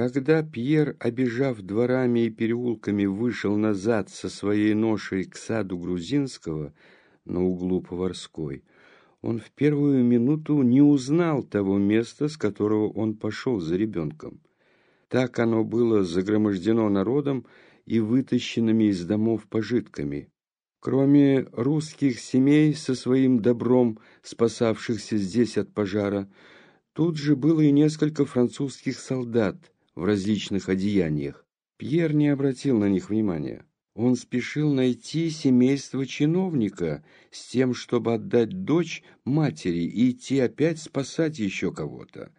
Когда Пьер, обежав дворами и переулками, вышел назад со своей ношей к саду Грузинского на углу Поварской, он в первую минуту не узнал того места, с которого он пошел за ребенком. Так оно было загромождено народом и вытащенными из домов пожитками. Кроме русских семей со своим добром, спасавшихся здесь от пожара, тут же было и несколько французских солдат в различных одеяниях. Пьер не обратил на них внимания. Он спешил найти семейство чиновника с тем, чтобы отдать дочь матери и идти опять спасать еще кого-то.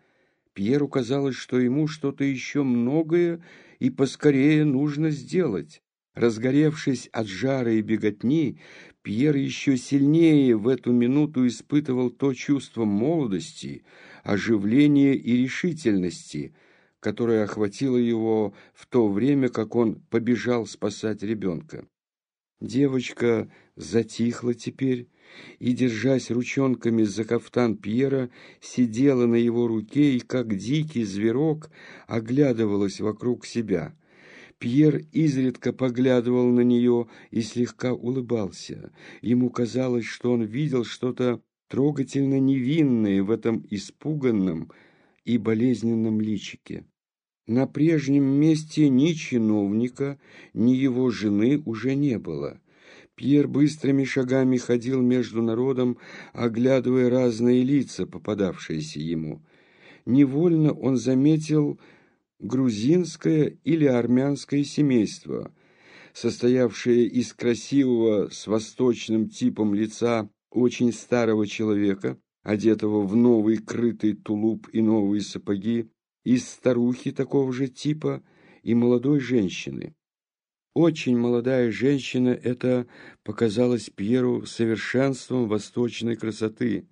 Пьеру казалось, что ему что-то еще многое и поскорее нужно сделать. Разгоревшись от жара и беготни, Пьер еще сильнее в эту минуту испытывал то чувство молодости, оживления и решительности, которое охватило его в то время, как он побежал спасать ребенка. Девочка затихла теперь, и, держась ручонками за кафтан Пьера, сидела на его руке и, как дикий зверок, оглядывалась вокруг себя. Пьер изредка поглядывал на нее и слегка улыбался. Ему казалось, что он видел что-то трогательно невинное в этом испуганном и болезненном личике. На прежнем месте ни чиновника, ни его жены уже не было. Пьер быстрыми шагами ходил между народом, оглядывая разные лица, попадавшиеся ему. Невольно он заметил грузинское или армянское семейство, состоявшее из красивого с восточным типом лица очень старого человека, одетого в новый крытый тулуп и новые сапоги, из старухи такого же типа и молодой женщины. Очень молодая женщина это показалось Пьеру совершенством восточной красоты.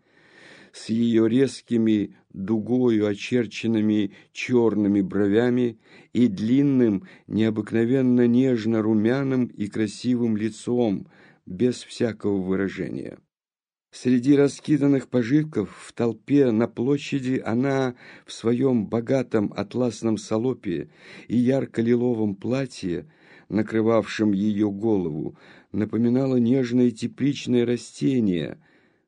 С ее резкими дугою очерченными черными бровями и длинным, необыкновенно нежно-румяным и красивым лицом, без всякого выражения. Среди раскиданных пожитков в толпе на площади она в своем богатом атласном салопе и ярко-лиловом платье накрывавшим ее голову, напоминало нежное тепличное растение,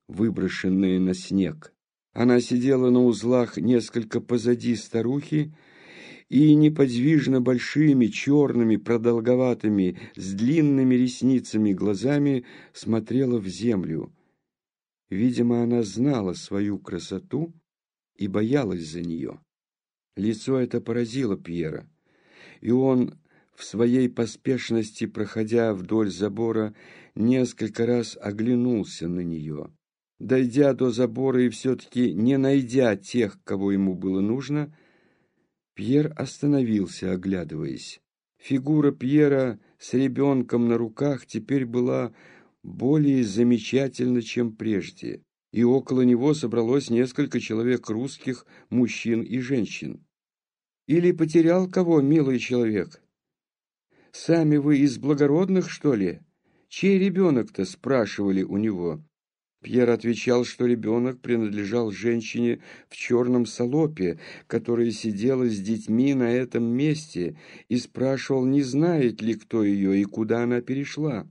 выброшенное на снег. Она сидела на узлах несколько позади старухи и неподвижно большими, черными, продолговатыми, с длинными ресницами глазами смотрела в землю. Видимо, она знала свою красоту и боялась за нее. Лицо это поразило Пьера, и он в своей поспешности, проходя вдоль забора, несколько раз оглянулся на нее. Дойдя до забора и все-таки не найдя тех, кого ему было нужно, Пьер остановился, оглядываясь. Фигура Пьера с ребенком на руках теперь была более замечательна, чем прежде, и около него собралось несколько человек русских, мужчин и женщин. «Или потерял кого, милый человек?» Сами вы из благородных, что ли? Чей ребенок-то?» – спрашивали у него. Пьер отвечал, что ребенок принадлежал женщине в черном салопе, которая сидела с детьми на этом месте, и спрашивал, не знает ли кто ее и куда она перешла.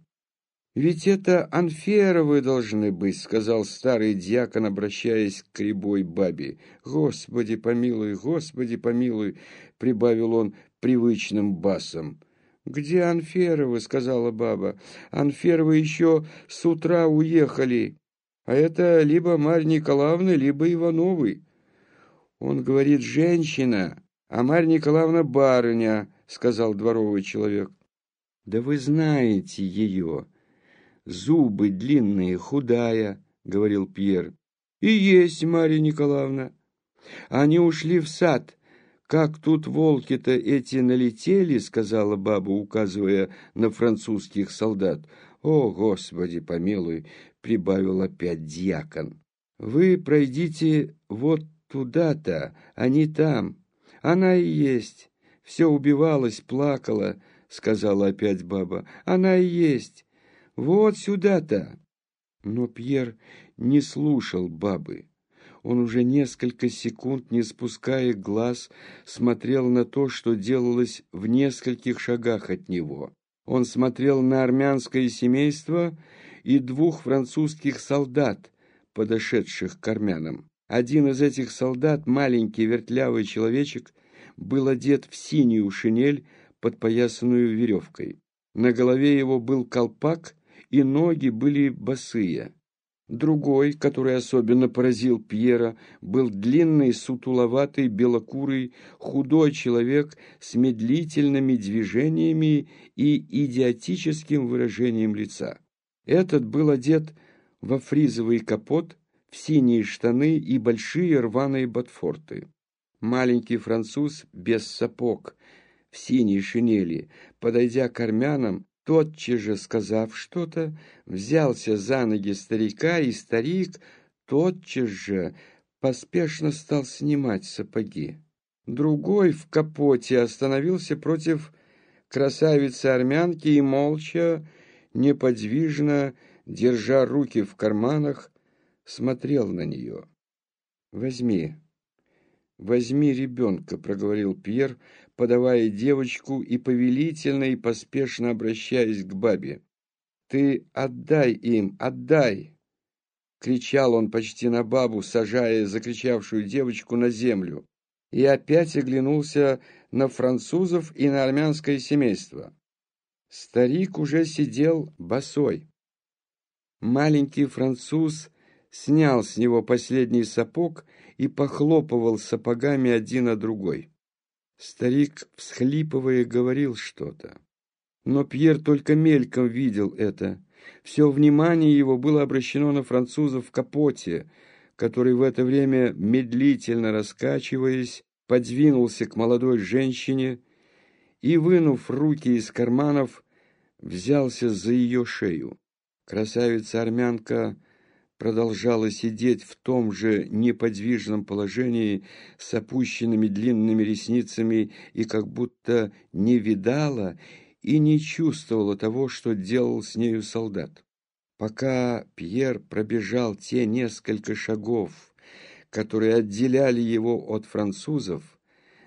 «Ведь это Анферовы должны быть», — сказал старый дьякон, обращаясь к рябой бабе. «Господи помилуй, Господи помилуй», — прибавил он привычным басом. «Где Анферовы?» — сказала баба. «Анферовы еще с утра уехали, а это либо Марья Николаевна, либо Ивановы». «Он говорит, женщина, а Марья Николаевна барыня», — сказал дворовый человек. «Да вы знаете ее. Зубы длинные, худая», — говорил Пьер. «И есть Марья Николаевна. Они ушли в сад» «Как тут волки-то эти налетели», — сказала баба, указывая на французских солдат. «О, Господи, помилуй!» — прибавил опять дьякон. «Вы пройдите вот туда-то, не там. Она и есть. Все убивалась, плакала», — сказала опять баба. «Она и есть. Вот сюда-то». Но Пьер не слушал бабы. Он уже несколько секунд, не спуская глаз, смотрел на то, что делалось в нескольких шагах от него. Он смотрел на армянское семейство и двух французских солдат, подошедших к армянам. Один из этих солдат, маленький вертлявый человечек, был одет в синюю шинель, подпоясанную веревкой. На голове его был колпак, и ноги были босые. Другой, который особенно поразил Пьера, был длинный, сутуловатый, белокурый, худой человек с медлительными движениями и идиотическим выражением лица. Этот был одет во фризовый капот, в синие штаны и большие рваные ботфорты. Маленький француз без сапог, в синей шинели, подойдя к армянам, тотчас же сказав что-то, взялся за ноги старика, и старик тотчас же поспешно стал снимать сапоги. Другой в капоте остановился против красавицы-армянки и молча, неподвижно, держа руки в карманах, смотрел на нее. «Возьми, возьми ребенка», — проговорил Пьер, подавая девочку и повелительно и поспешно обращаясь к бабе. «Ты отдай им, отдай!» Кричал он почти на бабу, сажая закричавшую девочку на землю, и опять оглянулся на французов и на армянское семейство. Старик уже сидел босой. Маленький француз снял с него последний сапог и похлопывал сапогами один на другой. Старик, всхлипывая, говорил что-то. Но Пьер только мельком видел это. Все внимание его было обращено на француза в капоте, который в это время, медлительно раскачиваясь, подвинулся к молодой женщине и, вынув руки из карманов, взялся за ее шею. Красавица-армянка продолжала сидеть в том же неподвижном положении с опущенными длинными ресницами и как будто не видала и не чувствовала того, что делал с нею солдат. Пока Пьер пробежал те несколько шагов, которые отделяли его от французов,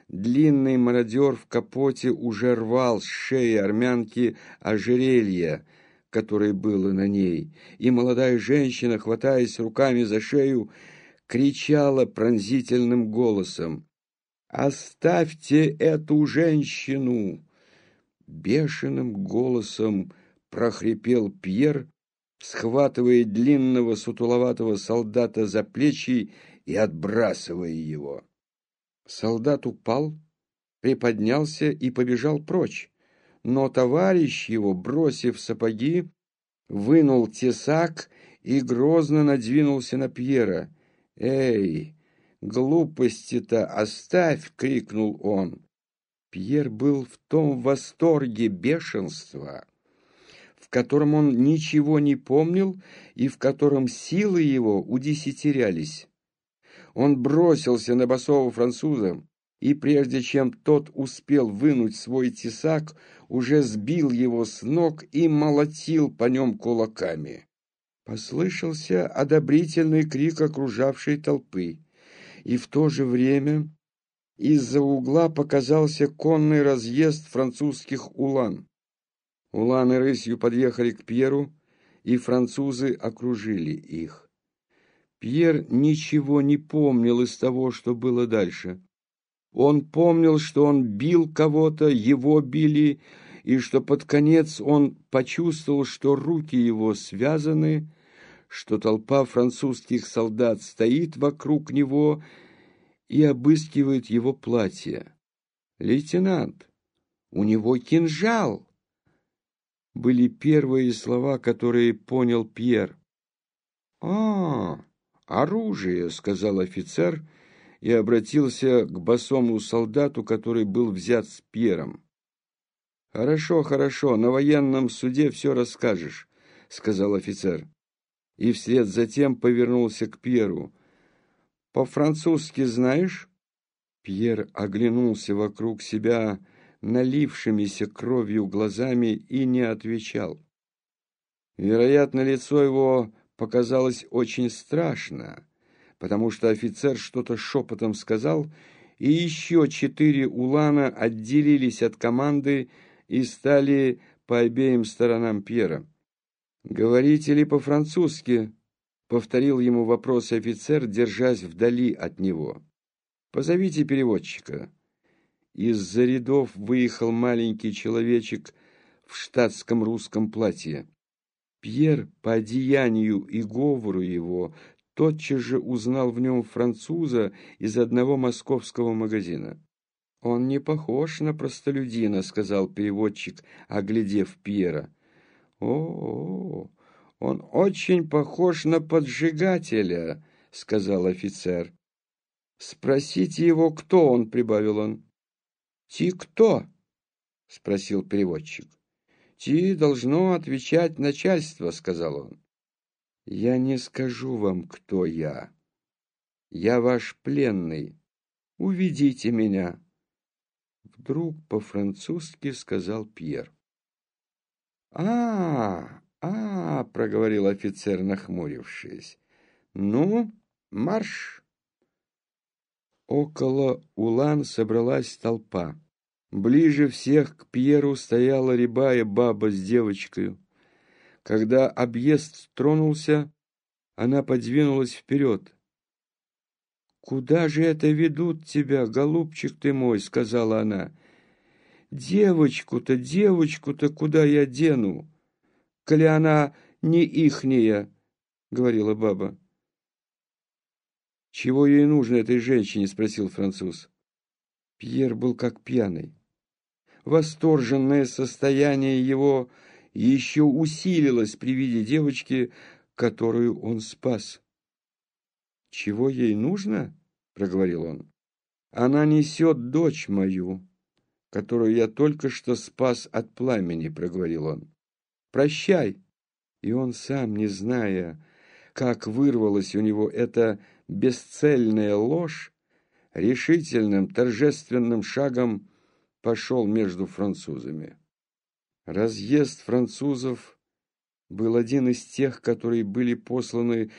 длинный мародер в капоте уже рвал с шеи армянки ожерелье, которое было на ней, и молодая женщина, хватаясь руками за шею, кричала пронзительным голосом «Оставьте эту женщину!» Бешеным голосом прохрипел Пьер, схватывая длинного сутуловатого солдата за плечи и отбрасывая его. Солдат упал, приподнялся и побежал прочь но товарищ его, бросив сапоги, вынул тесак и грозно надвинулся на Пьера. «Эй, глупости-то оставь!» — крикнул он. Пьер был в том восторге бешенства, в котором он ничего не помнил и в котором силы его удесятерялись. Он бросился на босого француза, и прежде чем тот успел вынуть свой тесак, уже сбил его с ног и молотил по нем кулаками. Послышался одобрительный крик окружавшей толпы, и в то же время из-за угла показался конный разъезд французских улан. Уланы рысью подъехали к Пьеру, и французы окружили их. Пьер ничего не помнил из того, что было дальше. Он помнил, что он бил кого-то, его били, и что под конец он почувствовал, что руки его связаны, что толпа французских солдат стоит вокруг него и обыскивает его платье. «Лейтенант, у него кинжал!» Были первые слова, которые понял Пьер. «А, оружие!» — сказал офицер — и обратился к босому солдату, который был взят с Пьером. «Хорошо, хорошо, на военном суде все расскажешь», — сказал офицер. И вслед затем повернулся к Пьеру. «По-французски знаешь?» Пьер оглянулся вокруг себя налившимися кровью глазами и не отвечал. Вероятно, лицо его показалось очень страшно, потому что офицер что-то шепотом сказал, и еще четыре улана отделились от команды и стали по обеим сторонам Пьера. «Говорите ли по-французски?» — повторил ему вопрос офицер, держась вдали от него. «Позовите переводчика». Из-за рядов выехал маленький человечек в штатском русском платье. Пьер по одеянию и говору его тотчас же узнал в нем француза из одного московского магазина. «Он не похож на простолюдина», — сказал переводчик, оглядев Пьера. «О, он очень похож на поджигателя», — сказал офицер. «Спросите его, кто он», — прибавил он. «Ти кто?» — спросил переводчик. «Ти должно отвечать начальство», — сказал он. «Я не скажу вам, кто я. Я ваш пленный. Уведите меня». Вдруг по-французски сказал Пьер. «А, а, — проговорил офицер, нахмурившись. Ну, марш!» Около Улан собралась толпа. Ближе всех к Пьеру стояла рябая баба с девочкой. Когда объезд тронулся, она подвинулась вперед. «Куда же это ведут тебя, голубчик ты мой?» — сказала она. «Девочку-то, девочку-то куда я дену? Коли она не ихняя», — говорила баба. «Чего ей нужно этой женщине?» — спросил француз. Пьер был как пьяный. Восторженное состояние его еще усилилось при виде девочки, которую он спас. «Чего ей нужно?» — проговорил он. «Она несет дочь мою, которую я только что спас от пламени», — проговорил он. «Прощай!» И он сам, не зная, как вырвалась у него эта бесцельная ложь, решительным, торжественным шагом пошел между французами. Разъезд французов был один из тех, которые были посланы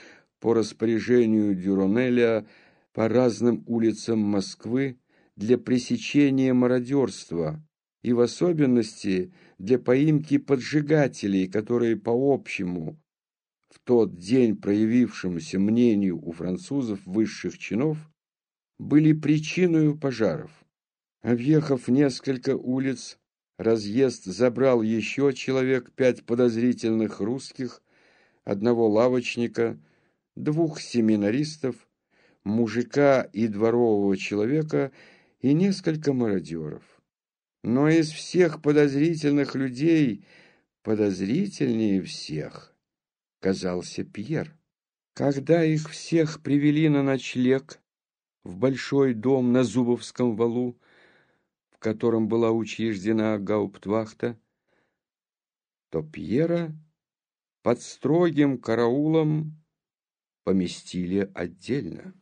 по распоряжению Дюронеля по разным улицам Москвы для пресечения мародерства и в особенности для поимки поджигателей, которые по общему в тот день проявившемуся мнению у французов высших чинов были причиной пожаров. Объехав несколько улиц, разъезд забрал еще человек пять подозрительных русских, одного лавочника, двух семинаристов, мужика и дворового человека и несколько мародеров. Но из всех подозрительных людей подозрительнее всех казался Пьер. Когда их всех привели на ночлег в большой дом на Зубовском валу, котором была учреждена гауптвахта, то Пьера под строгим караулом поместили отдельно.